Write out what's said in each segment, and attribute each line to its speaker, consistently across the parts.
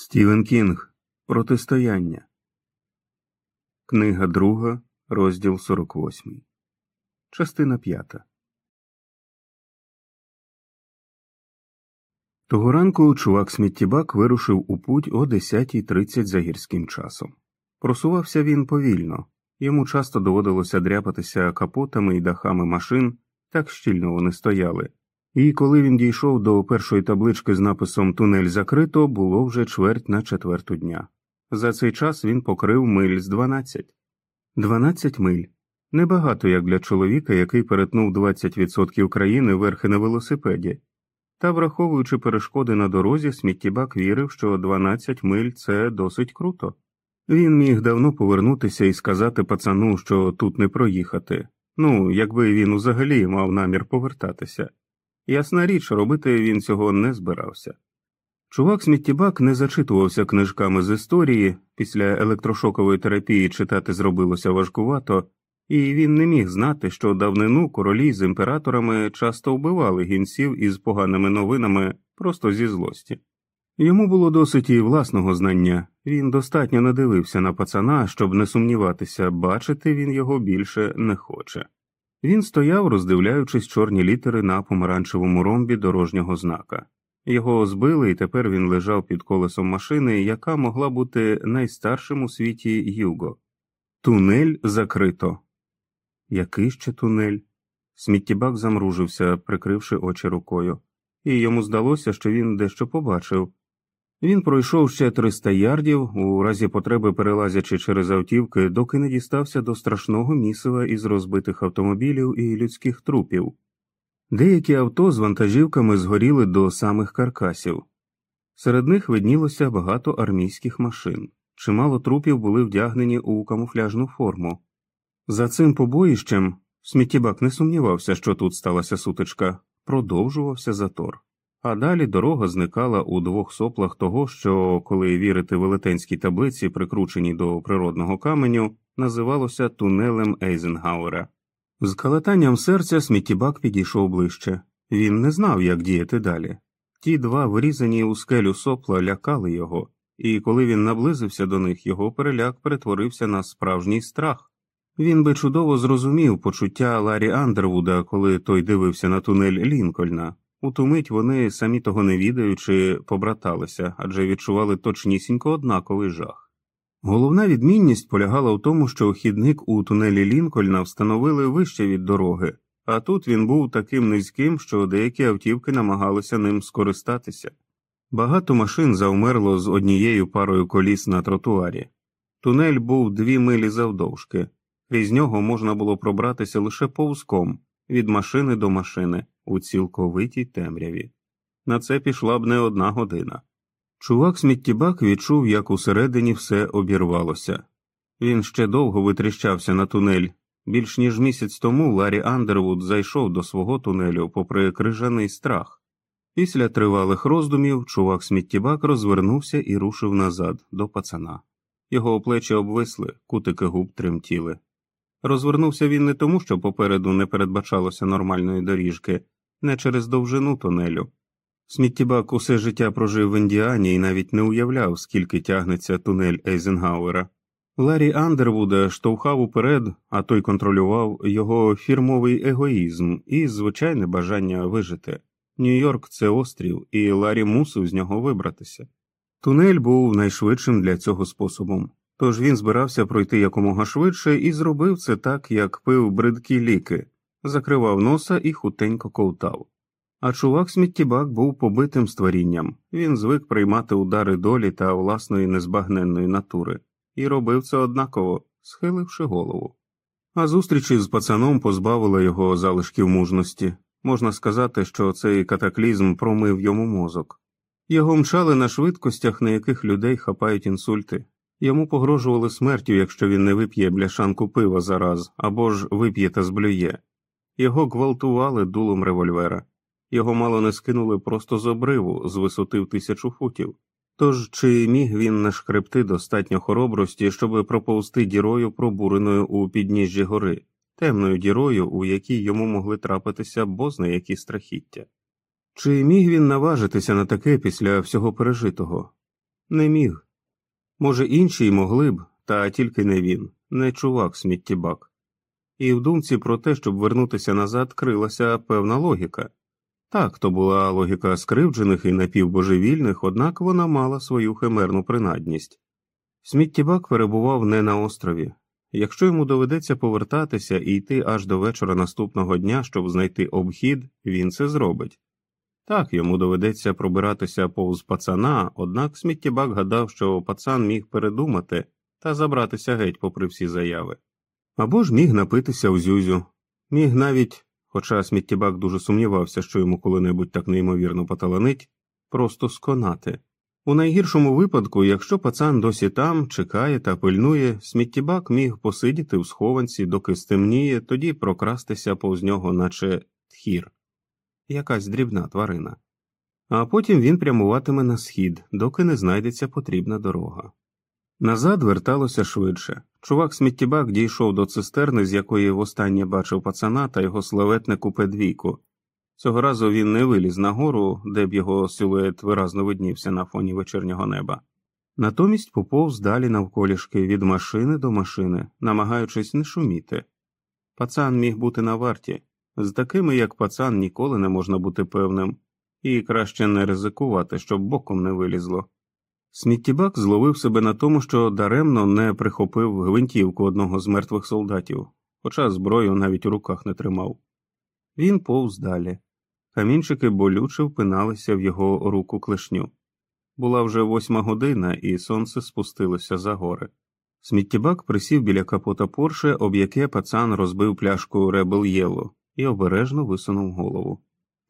Speaker 1: Стівен Кінг Протистояння. Книга друга, розділ 48. Частина п'ята. Того ранку чувак сміттєбак вирушив у путь о 10.30 за гірським часом. Просувався він повільно, йому часто доводилося дряпатися капотами і дахами машин, так щільно вони стояли, і коли він дійшов до першої таблички з написом Тунель закрито, було вже чверть на четверту дня. За цей час він покрив миль з 12. 12 миль. Небагато як для чоловіка, який перетнув 20% країни верхи на велосипеді. Та, враховуючи перешкоди на дорозі, сміттєбак вірив, що 12 миль це досить круто. Він міг давно повернутися і сказати пацану, що тут не проїхати. Ну, якби він взагалі мав намір повертатися. Ясна річ, робити він цього не збирався. Чувак сміттєбак не зачитувався книжками з історії, після електрошокової терапії читати зробилося важкувато, і він не міг знати, що давнину королі з імператорами часто вбивали гінців із поганими новинами просто зі злості. Йому було досить і власного знання, він достатньо надивився на пацана, щоб не сумніватися, бачити він його більше не хоче. Він стояв, роздивляючись чорні літери на помаранчевому ромбі дорожнього знака. Його збили, і тепер він лежав під колесом машини, яка могла бути найстаршим у світі Юго. Тунель закрито. Який ще тунель? Сміттєбак замружився, прикривши очі рукою, і йому здалося, що він дещо побачив. Він пройшов ще 300 ярдів, у разі потреби перелазячи через автівки, доки не дістався до страшного місива із розбитих автомобілів і людських трупів. Деякі авто з вантажівками згоріли до самих каркасів. Серед них виднілося багато армійських машин, чимало трупів були вдягнені у камуфляжну форму. За цим побоїщем сміттєбак не сумнівався, що тут сталася сутичка, продовжувався затор. А далі дорога зникала у двох соплах того, що, коли вірити велетенській таблиці, прикрученій до природного каменю, називалося тунелем Ейзенгауера. З калатанням серця сміттєбак підійшов ближче. Він не знав, як діяти далі. Ті два вирізані у скелю сопла лякали його, і коли він наблизився до них, його переляк перетворився на справжній страх. Він би чудово зрозумів почуття Ларі Андервуда, коли той дивився на тунель Лінкольна. У ту мить вони, самі того не відаючи, побраталися адже відчували точнісінько однаковий жах. Головна відмінність полягала в тому, що хідник у тунелі Лінкольна встановили вище від дороги, а тут він був таким низьким, що деякі автівки намагалися ним скористатися. Багато машин завмерло з однією парою коліс на тротуарі. Тунель був дві милі завдовжки, крізь нього можна було пробратися лише повзком від машини до машини у цілковитій темряві. На це пішла б не одна година. Чувак сміттєбак відчув, як усередині все обірвалося. Він ще довго витріщався на тунель. Більш ніж місяць тому Ларі Андервуд зайшов до свого тунелю, попри крижаний страх. Після тривалих роздумів чувак сміттєбак розвернувся і рушив назад до пацана. Його плечі обвисли, кутики губ тремтіли. Розвернувся він не тому, що попереду не передбачалося нормальної доріжки, не через довжину тунелю. Сміттєбак усе життя прожив в Індіані і навіть не уявляв, скільки тягнеться тунель Ейзенгауера. Ларі Андервуда штовхав уперед, а той контролював його фірмовий егоїзм і звичайне бажання вижити. Нью-Йорк це острів, і Ларі мусив з нього вибратися. Тунель був найшвидшим для цього способом, тож він збирався пройти якомога швидше і зробив це так, як пив бридкі ліки, закривав носа і хутенько ковтав. А чувак сміттєбак був побитим створінням, він звик приймати удари долі та власної незбагненної натури, і робив це однаково, схиливши голову. А зустрічі з пацаном позбавила його залишків мужності можна сказати, що цей катаклізм промив йому мозок. Його мчали на швидкостях, на яких людей хапають інсульти, йому погрожували смертю, якщо він не вип'є бляшанку пива зараз або ж вип'є та зблює, його гвалтували дулом револьвера. Його мало не скинули просто з обриву з висоти в тисячу футів. Тож чи міг він нашкребти достатньо хоробрості, щоб проповзти дірою, пробуреною у підніжжі гори, темною дірою, у якій йому могли трапитися бозна які страхіття? Чи міг він наважитися на таке після всього пережитого? Не міг. Може, інші й могли б, та тільки не він, не чувак сміттєбак. І в думці про те, щоб вернутися назад, крилася певна логіка. Так, то була логіка скривджених і напівбожевільних, однак вона мала свою химерну принадність. Сміттєбак перебував не на острові. Якщо йому доведеться повертатися і йти аж до вечора наступного дня, щоб знайти обхід, він це зробить. Так, йому доведеться пробиратися повз пацана, однак сміттєбак гадав, що пацан міг передумати та забратися геть попри всі заяви. Або ж міг напитися у зюзю, міг навіть, хоча сміттєбак дуже сумнівався, що йому коли-небудь так неймовірно поталанить, просто сконати. У найгіршому випадку, якщо пацан досі там, чекає та пильнує, сміттєбак міг посидіти в схованці, доки стемніє, тоді прокрастися повз нього, наче тхір, якась дрібна тварина. А потім він прямуватиме на схід, доки не знайдеться потрібна дорога. Назад верталося швидше. Чувак сміттєбак дійшов до цистерни, з якої востаннє бачив пацана та його славетне купе двійку. Цього разу він не виліз нагору, де б його силует виразно виднівся на фоні вечірнього неба. Натомість поповз далі навколішки від машини до машини, намагаючись не шуміти. Пацан міг бути на варті, з такими, як пацан, ніколи не можна бути певним, і краще не ризикувати, щоб боком не вилізло. Сміттєбак зловив себе на тому, що даремно не прихопив гвинтівку одного з мертвих солдатів, хоча зброю навіть у руках не тримав. Він повз далі. Камінчики болюче впиналися в його руку клешню. Була вже восьма година, і сонце спустилося за гори. Сміттєбак присів біля капота Порше, об яке пацан розбив пляшку Ребел Єло, і обережно висунув голову.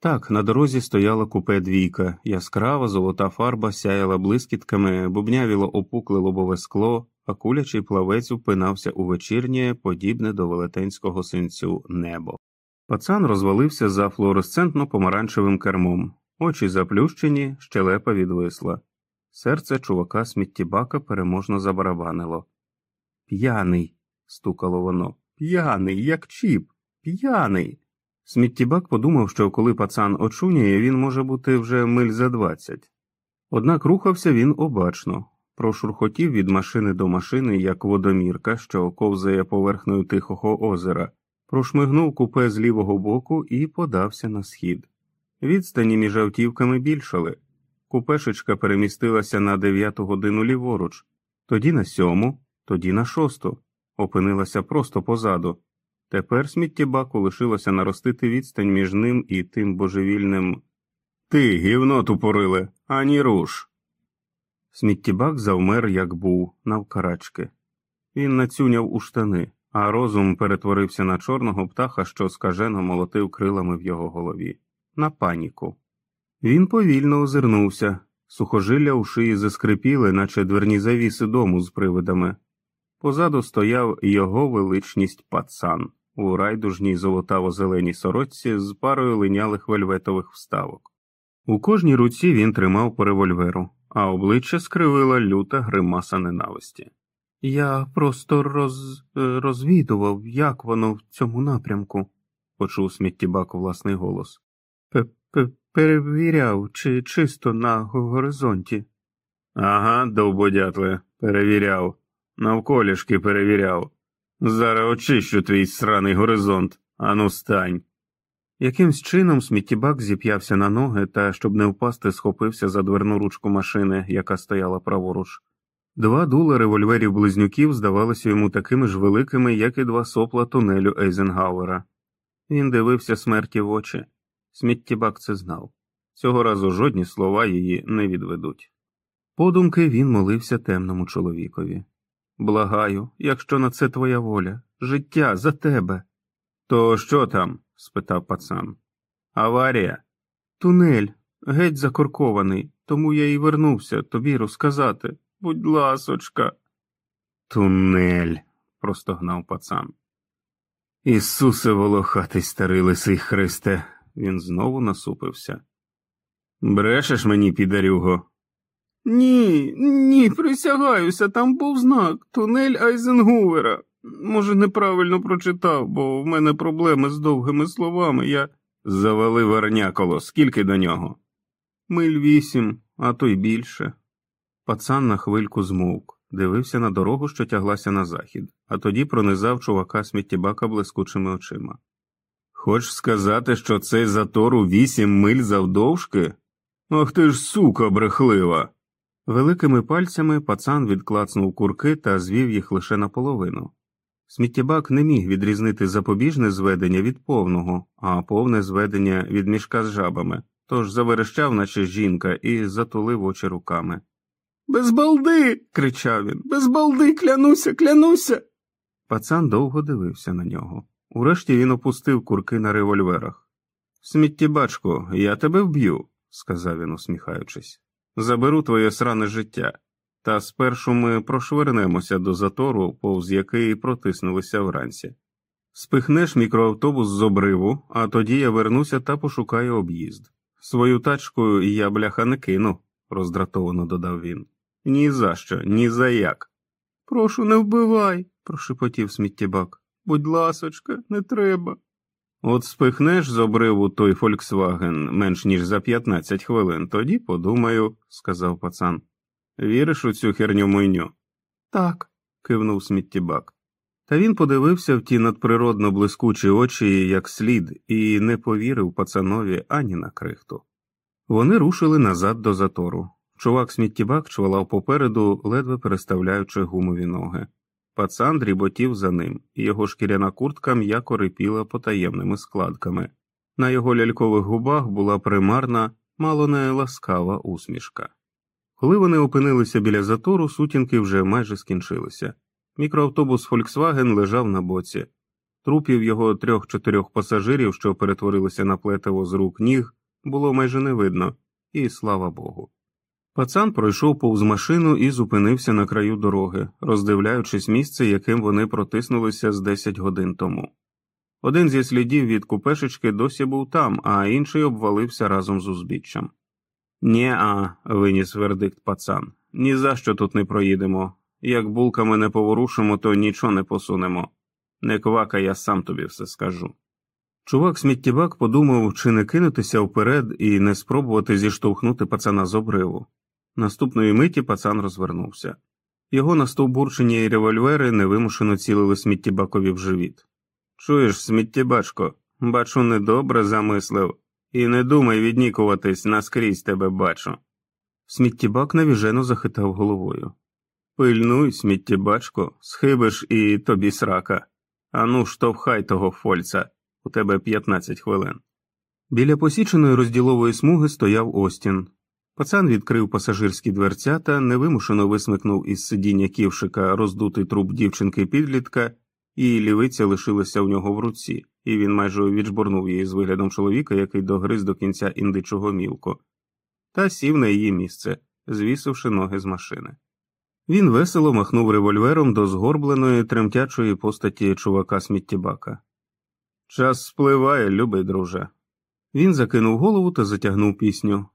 Speaker 1: Так, на дорозі стояла купе двійка, яскрава золота фарба сяяла блискітками, бубнявіло опукле лобове скло, а кулячий плавець впинався у вечірнє, подібне до велетенського синцю небо. Пацан розвалився за флуоресцентно помаранчевим кермом, очі заплющені, щелепа відвисла. Серце чувака сміттєбака переможно забарабанило. П'яний, стукало воно. П'яний, як чіп, п'яний. Сміттєбак подумав, що коли пацан очуняє, він може бути вже миль за двадцять. Однак рухався він обачно, прошурхотів від машини до машини, як водомірка, що ковзає поверхнею тихого озера, прошмигнув купе з лівого боку і подався на схід. Відстані між автівками більшали. Купешечка перемістилася на дев'яту годину ліворуч, тоді на сьому, тоді на шосту, опинилася просто позаду. Тепер сміттєбаку лишилося наростити відстань між ним і тим божевільним Ти, гівно тупориле, ані руш. Сміттєбак завмер, як був, навкарачки. Він нацюняв у штани, а розум перетворився на чорного птаха, що скажено молотив крилами в його голові, на паніку. Він повільно озирнувся, сухожилля у шиї заскрипіли, наче дверні завіси дому з привидами. Позаду стояв його величність пацан у райдужній золотаво-зеленій сорочці з парою линялих вельветових вставок. У кожній руці він тримав по револьверу, а обличчя скривила люта гримаса ненависті. Я просто роз... Е, розвідував, як воно в цьому напрямку, почув сміттєбак власний голос. П -п Перевіряв, чи чисто на горизонті. Ага, довбодятле, перевіряв, навколішки перевіряв. Зараз очищу твій сраний горизонт, ану стань. Якимсь чином сміттєбак зіп'явся на ноги та, щоб не впасти, схопився за дверну ручку машини, яка стояла праворуч. Два дула револьверів близнюків здавалися йому такими ж великими, як і два сопла тунелю Ейзенгауера. Він дивився смерті в очі. Сміттєбак це знав. Цього разу жодні слова її не відведуть. Подумки він молився темному чоловікові. Благаю, якщо на це твоя воля, життя за тебе. То що там? спитав пацан. Аварія? Тунель, геть закоркований, тому я і вернувся тобі розказати. Будь ласочка. Тунель, простогнав пацан. Ісусе волохатий старий лисий Христе, він знову насупився. Брешеш мені, підарюго? Ні, ні, присягаюся, там був знак тунель Айзенгувера. Може, неправильно прочитав, бо в мене проблеми з довгими словами. Я завалив арняколо, скільки до нього? Миль вісім, а то й більше. Пацан на хвильку змовк, дивився на дорогу, що тяглася на захід, а тоді пронизав чувака сміттєбака блискучими очима. Хочеш сказати, що цей затор у вісім миль завдовжки? Ах ти ж сука брехлива. Великими пальцями пацан відклацнув курки та звів їх лише наполовину. Сміттєбак не міг відрізнити запобіжне зведення від повного, а повне зведення від мішка з жабами, тож заверещав, наче жінка, і затулив очі руками. Без балди. кричав він. Без балди, клянуся, клянуся. Пацан довго дивився на нього. Урешті він опустив курки на револьверах. Сміттєбачко, я тебе вб'ю, сказав він, усміхаючись. Заберу твоє сране життя, та спершу ми прошвернемося до затору, повз який протиснулися вранці. Спихнеш мікроавтобус з обриву, а тоді я вернуся та пошукаю об'їзд. Свою тачку я бляха не кину, роздратовано додав він. «Ні за що, ні за як. Прошу, не вбивай, прошепотів сміттєбак. Будь ласочка, не треба. От спихнеш з обриву той Фольксваген менш ніж за 15 хвилин, тоді подумаю, сказав пацан. Віриш у цю херню мойню? Так, кивнув сміттєбак. Та він подивився в ті надприродно блискучі очі як слід, і не повірив пацанові ані на крихту. Вони рушили назад до затору. Чувак сміттєбак чвалав попереду, ледве переставляючи гумові ноги. Пацан дріботів за ним, і його шкіряна куртка м'яко рипіла потаємними складками. На його лялькових губах була примарна, мало не ласкава усмішка. Коли вони опинилися біля затору, сутінки вже майже скінчилися. Мікроавтобус Volkswagen лежав на боці. Трупів його трьох-чотирьох пасажирів, що перетворилися на плетиво з рук ніг, було майже не видно, і слава Богу. Пацан пройшов повз машину і зупинився на краю дороги, роздивляючись місце, яким вони протиснулися з 10 годин тому. Один зі слідів від купешечки досі був там, а інший обвалився разом з узбіччям. Нє а, виніс вердикт пацан. Ні за що тут не проїдемо. Як булками не поворушимо, то нічого не посунемо. Не квака, я сам тобі все скажу. Чувак сміттєбак подумав, чи не кинутися вперед і не спробувати зіштовхнути пацана з обриву. Наступної миті пацан розвернувся. Його настовбурчені револьвери невимушено цілили сміттєбакові в живіт. Чуєш, сміттєбачко, бачу, недобре замислив, і не думай віднікуватись, наскрізь тебе бачу. Сміттєбак навіжено захитав головою. Пильнуй, сміттєбачко, схибиш і тобі срака. Ану, штовхай того фольца, у тебе 15 хвилин. Біля посіченої розділової смуги стояв Остін. Пацан відкрив пасажирські дверця та невимушено висмикнув із сидіння ківшика роздутий труп дівчинки підлітка, і лівиця лишилася в нього в руці, і він майже віджбурнув її з виглядом чоловіка, який догриз до кінця індичого мілку, та сів на її місце, звісивши ноги з машини. Він весело махнув револьвером до згорбленої, тремтячої постаті чувака сміттєбака. Час спливає, любий друже. Він закинув голову та затягнув пісню.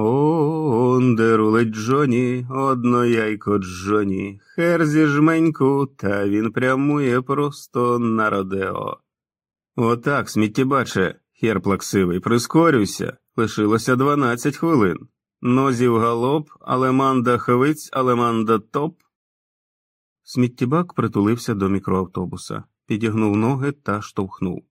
Speaker 1: Онде рулить Джоні, одно яйко Джоні, херзі жменьку, та він прямує просто на Родео. Отак, сміттєбаче, хер плаксивий, прискорюйся, лишилося дванадцять хвилин. Нозів галоп, алеманда хвиць, алеманда топ. Сміттєбак притулився до мікроавтобуса, підігнув ноги та штовхнув.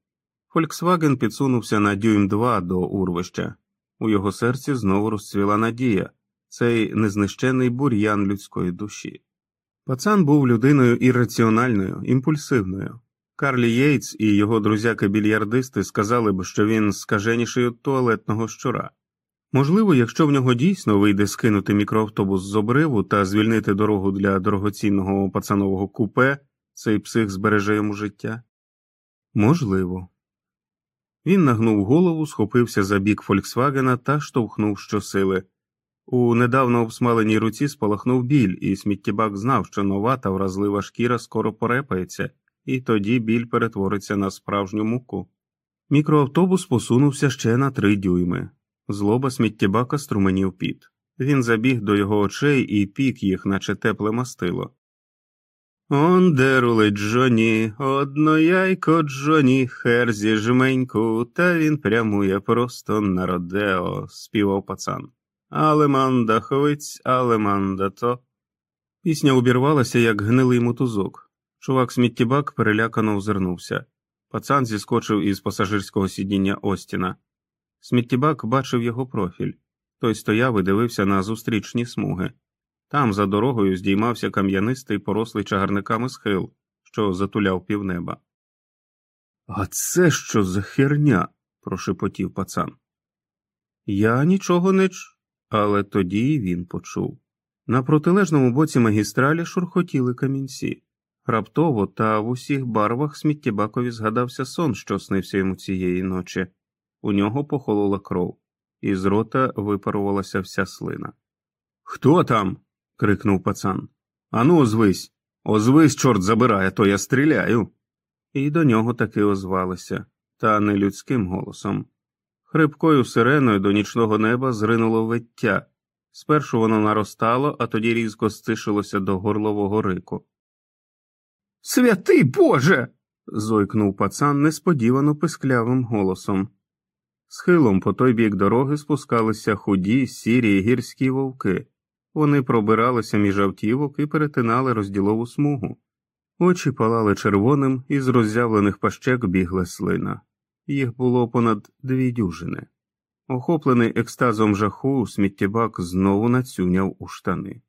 Speaker 1: Фольксваген підсунувся на дюйм два до урвища. У його серці знову розцвіла надія, цей незнищений бур'ян людської душі. Пацан був людиною ірраціональною, імпульсивною. Карлі Єйтс і його друзяки-більярдисти сказали б, що він скаженіший від туалетного щура. Можливо, якщо в нього дійсно вийде скинути мікроавтобус з обриву та звільнити дорогу для дорогоцінного пацанового купе, цей псих збереже йому життя? Можливо. Він нагнув голову, схопився за бік Фольксвагена та штовхнув щосили. У недавно обсмаленій руці спалахнув біль, і сміттєбак знав, що нова та вразлива шкіра скоро порепається, і тоді біль перетвориться на справжню муку. Мікроавтобус посунувся ще на три дюйми. Злоба сміттєбака струменів піт. Він забіг до його очей і пік їх, наче тепле мастило. Он дерулить Джоні, одно яйко Джоні, херзі жменьку, та він прямує просто на Родео, співав пацан. Алеманда хвиць, алеманда то. Пісня обірвалася, як гнилий мотузок. Чувак сміттєбак перелякано озирнувся. Пацан зіскочив із пасажирського сидіння Остіна. Сміттєбак бачив його профіль. Той стояв і дивився на зустрічні смуги. Там, за дорогою, здіймався кам'янистий порослий чагарниками схил, що затуляв півнеба. А це що за херня? прошепотів пацан. Я нічого не ч. Але тоді він почув. На протилежному боці магістралі шурхотіли камінці. Раптово та в усіх барвах сміттєбакові згадався сон, що снився йому цієї ночі. У нього похолола кров, і з рота випарувалася вся слина. Хто там? Крикнув пацан. Ану, озвись. Озвись, чорт забирає, то я стріляю. І до нього таки озвалися, та не людським голосом. Хрипкою сиреною до нічного неба зринуло виття. Спершу воно наростало, а тоді різко стишилося до горлового рику. Святий Боже. зойкнув пацан несподівано писклявим голосом. Схилом по той бік дороги спускалися худі, сірі гірські вовки. Вони пробиралися між автівок і перетинали розділову смугу. Очі палали червоним, і з роззявлених пащек бігла слина. Їх було понад дві дюжини. Охоплений екстазом жаху, сміттєбак знову нацюняв у штани.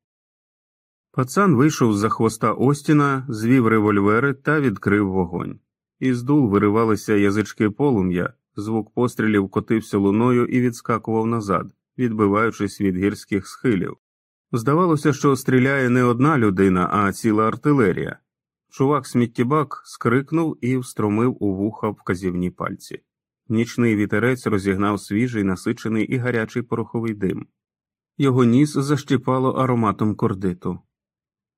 Speaker 1: Пацан вийшов з за хвоста Остіна, звів револьвери та відкрив вогонь. Із дул виривалися язички полум'я, звук пострілів котився луною і відскакував назад, відбиваючись від гірських схилів. Здавалося, що стріляє не одна людина, а ціла артилерія. Чувак сміттєбак скрикнув і встромив у вуха вказівні пальці. Нічний вітерець розігнав свіжий, насичений і гарячий пороховий дим. Його ніс защіпало ароматом кордиту.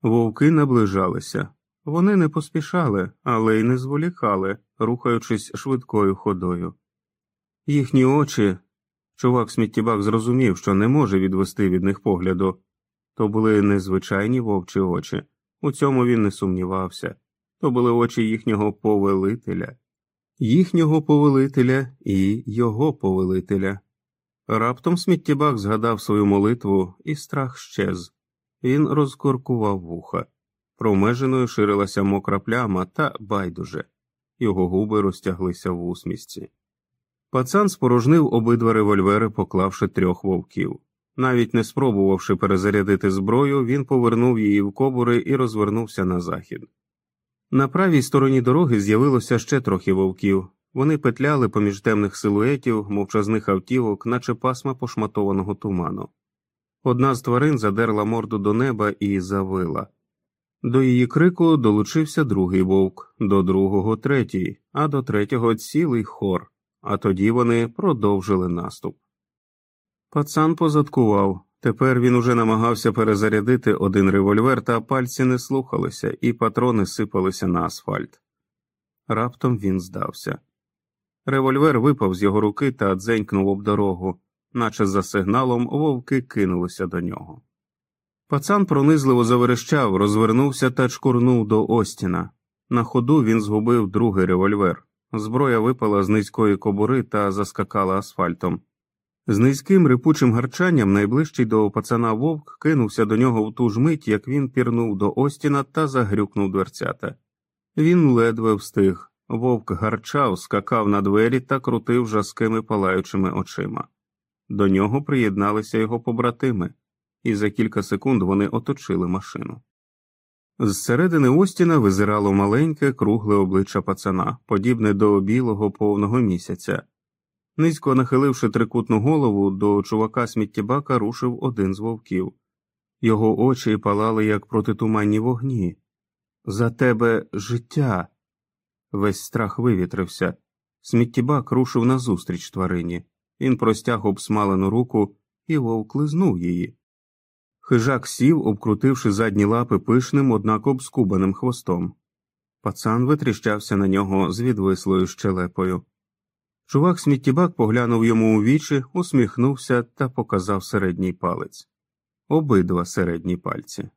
Speaker 1: Вовки наближалися. Вони не поспішали, але й не зволікали, рухаючись швидкою ходою. Їхні очі, чувак сміттєбак зрозумів, що не може відвести від них погляду. То були незвичайні вовчі очі, у цьому він не сумнівався, то були очі їхнього повелителя, їхнього повелителя і його повелителя. Раптом сміттєбак згадав свою молитву, і страх щез. Він розкоркував вуха. Промеженою ширилася мокра пляма та байдуже, його губи розтяглися в усмісці. Пацан спорожнив обидва револьвери, поклавши трьох вовків. Навіть не спробувавши перезарядити зброю, він повернув її в кобури і розвернувся на захід. На правій стороні дороги з'явилося ще трохи вовків. Вони петляли поміж темних силуетів, мовчазних автівок, наче пасма пошматованого туману. Одна з тварин задерла морду до неба і завила. До її крику долучився другий вовк, до другого третій, а до третього цілий хор, а тоді вони продовжили наступ. Пацан позадкував. Тепер він уже намагався перезарядити один револьвер, та пальці не слухалися, і патрони сипалися на асфальт. Раптом він здався. Револьвер випав з його руки та дзенькнув об дорогу, наче за сигналом вовки кинулися до нього. Пацан пронизливо заверещав, розвернувся та чкурнув до Остіна. На ходу він згубив другий револьвер. Зброя випала з низької кобури та заскакала асфальтом. З низьким рипучим гарчанням найближчий до пацана вовк кинувся до нього в ту ж мить, як він пірнув до Остіна та загрюкнув дверцята. Він ледве встиг. Вовк гарчав, скакав на двері та крутив жаскими палаючими очима. До нього приєдналися його побратими, і за кілька секунд вони оточили машину. Зсередини Остіна визирало маленьке, кругле обличчя пацана, подібне до білого повного місяця. Низько нахиливши трикутну голову, до чувака сміттєбака рушив один з вовків. Його очі палали, як протитуманні вогні. За тебе життя. Весь страх вивітрився. Сміттєбак рушив назустріч тварині. Він простяг обсмалену руку і вовк лизнув її. Хижак сів, обкрутивши задні лапи пишним, однак обскубаним хвостом. Пацан витріщався на нього з відвислою щелепою. Чувак сміттєбак поглянув йому у вічі, усміхнувся та показав середній палець обидва середні пальці.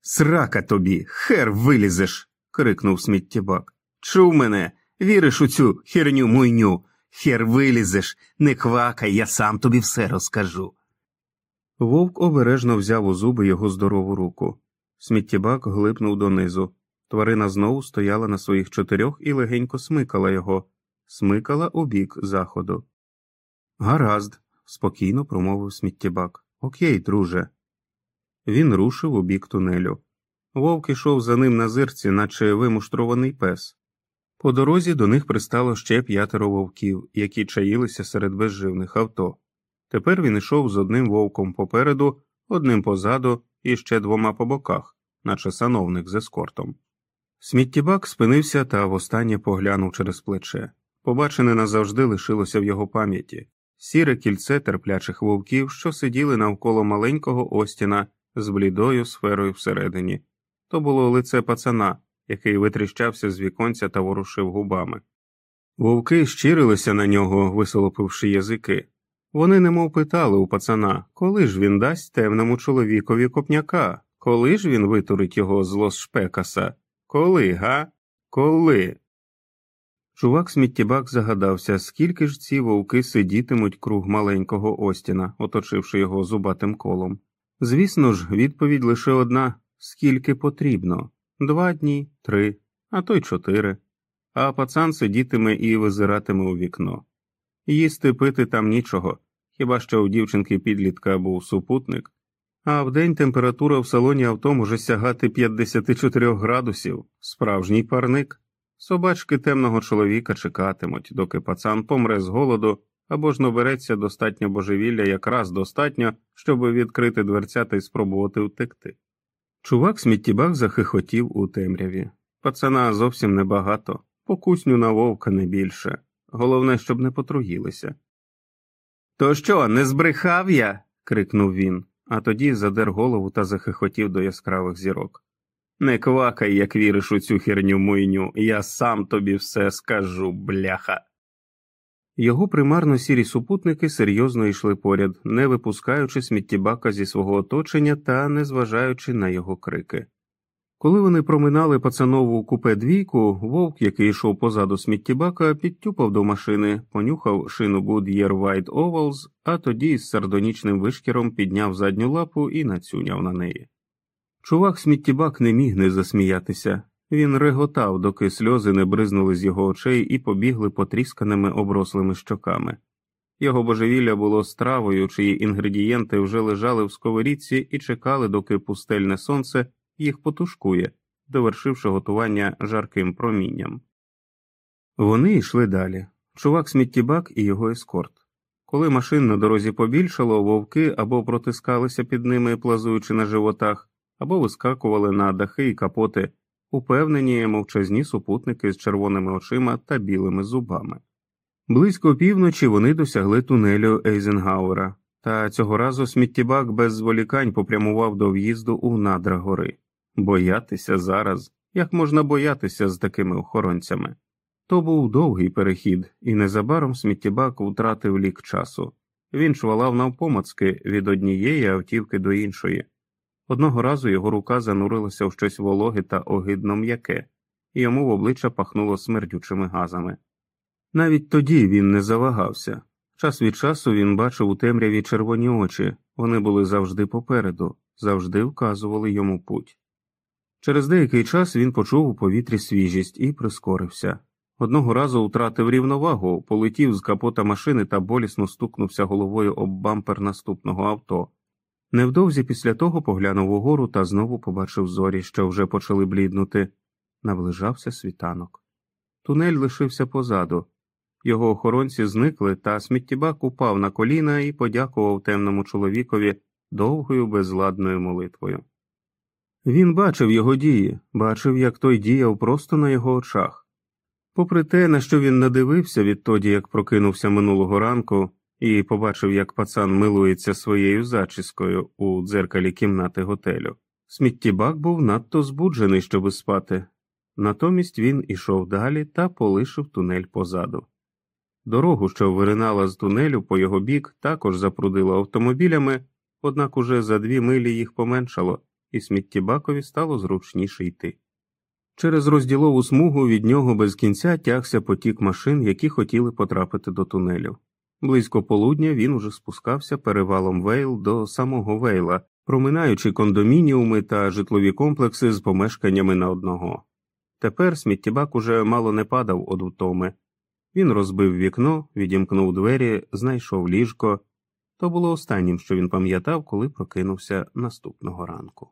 Speaker 1: Срака тобі, хер вилізеш. крикнув сміттєбак. Чув мене, віриш у цю херню муйню. Хер вилізеш, не квакай, я сам тобі все розкажу. Вовк обережно взяв у зуби його здорову руку. Сміттєбак глипнув донизу. Тварина знову стояла на своїх чотирьох і легенько смикала його, смикала у бік заходу. Гаразд, спокійно промовив сміттєбак. Окей, друже. Він рушив у бік тунелю. Вовк ішов за ним на зирці, наче вимуштрований пес. По дорозі до них пристало ще п'ятеро вовків, які чаїлися серед безживних авто. Тепер він йшов з одним вовком попереду, одним позаду і ще двома по боках, наче сановник з ескортом. Сміттєбак спинився та востаннє поглянув через плече. Побачене назавжди лишилося в його пам'яті сіре кільце терплячих вовків, що сиділи навколо маленького Остіна з блідою сферою всередині. То було лице пацана, який витріщався з віконця та ворушив губами. Вовки щирилися на нього, висолопивши язики. Вони немов питали у пацана, коли ж він дасть темному чоловікові копняка, коли ж він витурить його з лос-шпекаса? Коли, га? Коли? Чувак сміттєбак загадався, скільки ж ці вовки сидітимуть круг маленького Остіна, оточивши його зубатим колом. Звісно ж, відповідь лише одна скільки потрібно два дні, три, а то й чотири. А пацан сидітиме і визиратиме у вікно. Їсти пити там нічого, хіба що у дівчинки підлітка був супутник, а вдень температура в салоні авто може сягати 54 градусів, справжній парник. Собачки темного чоловіка чекатимуть, доки пацан помре з голоду або ж набереться достатньо божевілля якраз достатньо, щоб відкрити дверцята і спробувати втекти. Чувак сміттєбак захихотів у темряві. Пацана зовсім небагато, покусню на вовка не більше. Головне, щоб не потруїлися. То що, не збрехав я? крикнув він, а тоді задер голову та захихотів до яскравих зірок. Не квакай, як віриш у цю херню муйню, я сам тобі все скажу, бляха. Його примарно сірі супутники серйозно йшли поряд, не випускаючи сміттєбака зі свого оточення та не зважаючи на його крики. Коли вони проминали пацанову купе двійку, вовк, який йшов позаду сміттєбака, підтюпав до машини, понюхав шину Goodyear White Ovals, а тоді з сардонічним вишкіром підняв задню лапу і нацюняв на неї. Чувак сміттєбак не міг не засміятися. Він реготав, доки сльози не бризнули з його очей і побігли потрісканими оброслими щоками. Його божевілля було стравою, чиї інгредієнти вже лежали в сковорідці і чекали, доки пустельне сонце їх потушкує, довершивши готування жарким промінням. Вони йшли далі чувак сміттєбак і його ескорт. Коли машин на дорозі побільшало, вовки або протискалися під ними, плазуючи на животах, або вискакували на дахи і капоти, упевнені мовчазні супутники з червоними очима та білими зубами. Близько півночі вони досягли тунелю Ейзенгауера, та цього разу сміттєбак без зволікань попрямував до в'їзду у надра гори. Боятися зараз, як можна боятися з такими охоронцями. То був довгий перехід, і незабаром сміттєбак втратив лік часу. Він швалав навпомацки від однієї автівки до іншої. Одного разу його рука занурилася в щось вологе та огидно м'яке, і йому в обличчя пахнуло смердючими газами. Навіть тоді він не завагався. Час від часу він бачив у темряві червоні очі, вони були завжди попереду, завжди вказували йому путь. Через деякий час він почув у повітрі свіжість і прискорився. Одного разу втратив рівновагу, полетів з капота машини та болісно стукнувся головою об бампер наступного авто. Невдовзі після того поглянув угору та знову побачив зорі, що вже почали бліднути. Наближався світанок. Тунель лишився позаду. Його охоронці зникли, та сміттєбак упав на коліна і подякував темному чоловікові довгою безладною молитвою. Він бачив його дії, бачив, як той діяв просто на його очах. Попри те, на що він надивився відтоді, як прокинувся минулого ранку, і побачив, як пацан милується своєю зачіскою у дзеркалі кімнати готелю. Сміттєбак був надто збуджений, щоби спати. Натомість він ішов далі та полишив тунель позаду. Дорогу, що виринала з тунелю по його бік, також запрудило автомобілями, однак уже за дві милі їх поменшало, і сміттєбакові стало зручніше йти. Через розділову смугу від нього без кінця тягся потік машин, які хотіли потрапити до тунелю. Близько полудня він уже спускався перевалом Вейл до самого Вейла, проминаючи кондомініуми та житлові комплекси з помешканнями на одного. Тепер сміттєбак уже мало не падав од утоми. Він розбив вікно, відімкнув двері, знайшов ліжко. То було останнім, що він пам'ятав, коли прокинувся наступного ранку.